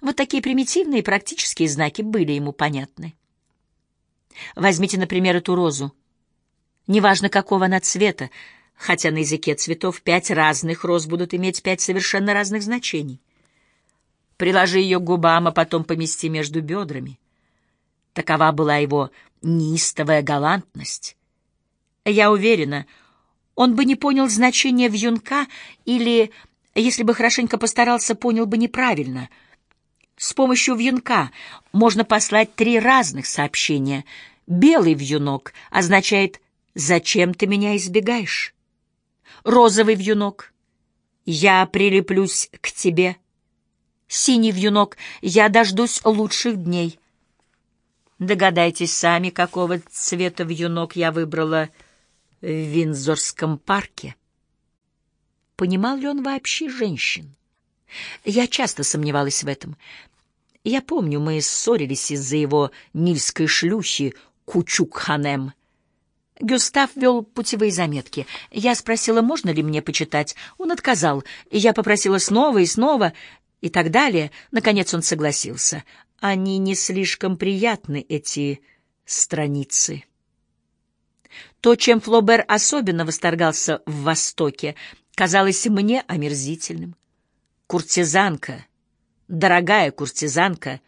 Вот такие примитивные практические знаки были ему понятны. Возьмите, например, эту розу. Неважно, какого она цвета, хотя на языке цветов пять разных роз будут иметь пять совершенно разных значений. Приложи ее к губам, а потом помести между бедрами. Такова была его неистовая галантность. Я уверена, он бы не понял значения вьюнка или, если бы хорошенько постарался, понял бы неправильно. С помощью вьюнка можно послать три разных сообщения. Белый вьюнок означает «Зачем ты меня избегаешь?» Розовый вьюнок «Я прилеплюсь к тебе». Синий вьюнок «Я дождусь лучших дней». Догадайтесь сами, какого цвета вьюнок я выбрала — в Виндзорском парке. Понимал ли он вообще женщин? Я часто сомневалась в этом. Я помню, мы ссорились из-за его нильской шлюхи Кучук-Ханем. Гюстав вел путевые заметки. Я спросила, можно ли мне почитать. Он отказал. Я попросила снова и снова, и так далее. Наконец он согласился. Они не слишком приятны, эти страницы. То, чем Флобер особенно восторгался в Востоке, казалось мне омерзительным. Куртизанка, дорогая куртизанка,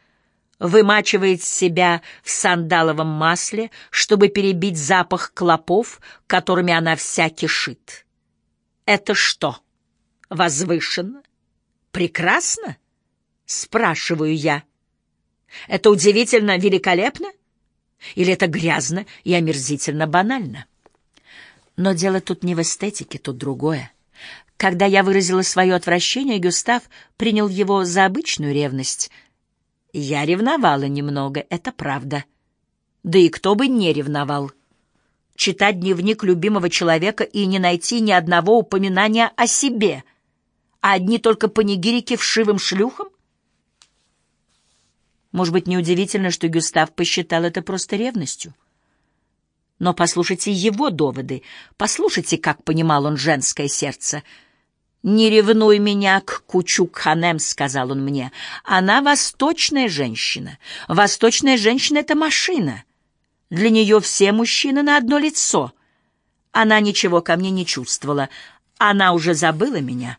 вымачивает себя в сандаловом масле, чтобы перебить запах клопов, которыми она вся кишит. Это что, возвышенно? Прекрасно? Спрашиваю я. Это удивительно великолепно? Или это грязно и омерзительно банально? Но дело тут не в эстетике, тут другое. Когда я выразила свое отвращение, Гюстав принял его за обычную ревность. Я ревновала немного, это правда. Да и кто бы не ревновал. Читать дневник любимого человека и не найти ни одного упоминания о себе, а одни только панигирики вшивым шлюхам? Может быть, неудивительно, что Гюстав посчитал это просто ревностью. Но послушайте его доводы, послушайте, как понимал он женское сердце. «Не ревнуй меня к Кучук-Ханем», — сказал он мне. «Она восточная женщина. Восточная женщина — это машина. Для нее все мужчины на одно лицо. Она ничего ко мне не чувствовала. Она уже забыла меня.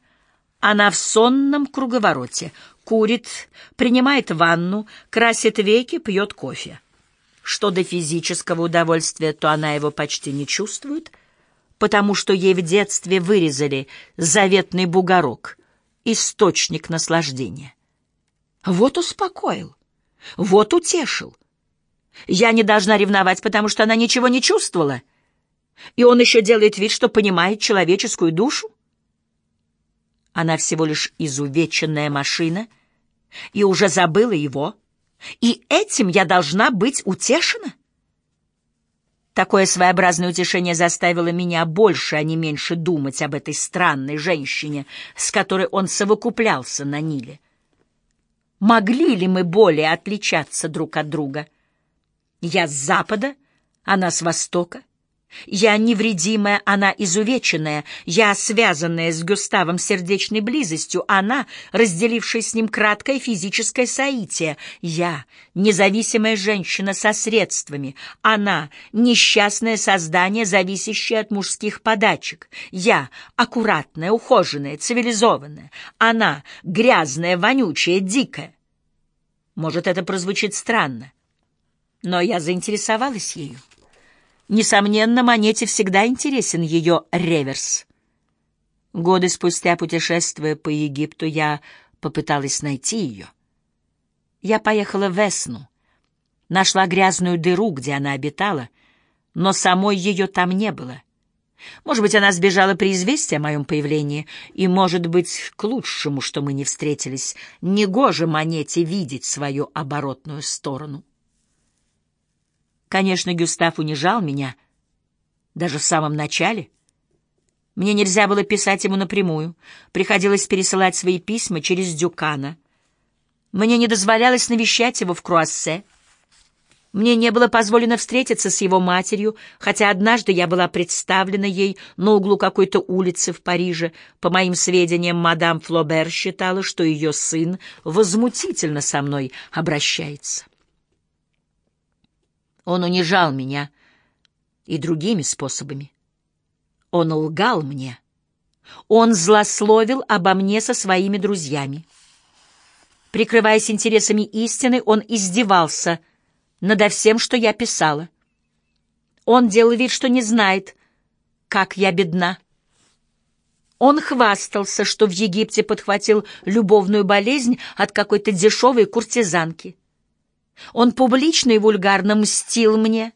Она в сонном круговороте курит, принимает ванну, красит веки, пьет кофе. Что до физического удовольствия, то она его почти не чувствует, потому что ей в детстве вырезали заветный бугорок, источник наслаждения. Вот успокоил, вот утешил. Я не должна ревновать, потому что она ничего не чувствовала. И он еще делает вид, что понимает человеческую душу. Она всего лишь изувеченная машина — и уже забыла его, и этим я должна быть утешена? Такое своеобразное утешение заставило меня больше, а не меньше думать об этой странной женщине, с которой он совокуплялся на Ниле. Могли ли мы более отличаться друг от друга? Я с запада, она с востока. Я невредимая, она изувеченная, я связанная с Гюставом сердечной близостью, она, разделившая с ним краткое физическое соитие, я, независимая женщина со средствами, она, несчастное создание, зависящее от мужских подачек, я, аккуратная, ухоженная, цивилизованная, она, грязная, вонючая, дикая. Может, это прозвучит странно, но я заинтересовалась ею. Несомненно, монете всегда интересен ее реверс. Годы спустя, путешествуя по Египту, я попыталась найти ее. Я поехала в Эсну, нашла грязную дыру, где она обитала, но самой ее там не было. Может быть, она сбежала при известии о моем появлении, и, может быть, к лучшему, что мы не встретились. Негоже монете видеть свою оборотную сторону. Конечно, Гюстав унижал меня, даже в самом начале. Мне нельзя было писать ему напрямую, приходилось пересылать свои письма через Дюкана. Мне не дозволялось навещать его в Круассе. Мне не было позволено встретиться с его матерью, хотя однажды я была представлена ей на углу какой-то улицы в Париже. По моим сведениям, мадам Флобер считала, что ее сын возмутительно со мной обращается. Он унижал меня и другими способами. Он лгал мне. Он злословил обо мне со своими друзьями. Прикрываясь интересами истины, он издевался надо всем, что я писала. Он делал вид, что не знает, как я бедна. Он хвастался, что в Египте подхватил любовную болезнь от какой-то дешевой куртизанки. Он публично и вульгарно мстил мне,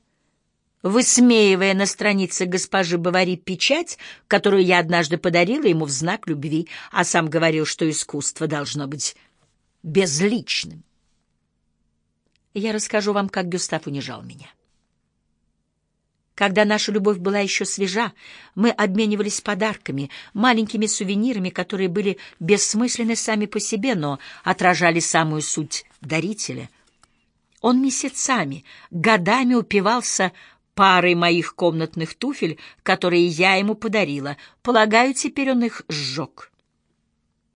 высмеивая на странице госпожи Бавари печать, которую я однажды подарила ему в знак любви, а сам говорил, что искусство должно быть безличным. Я расскажу вам, как Гюстав унижал меня. Когда наша любовь была еще свежа, мы обменивались подарками, маленькими сувенирами, которые были бессмысленны сами по себе, но отражали самую суть дарителя. Он месяцами, годами упивался парой моих комнатных туфель, которые я ему подарила. Полагаю, теперь он их сжег.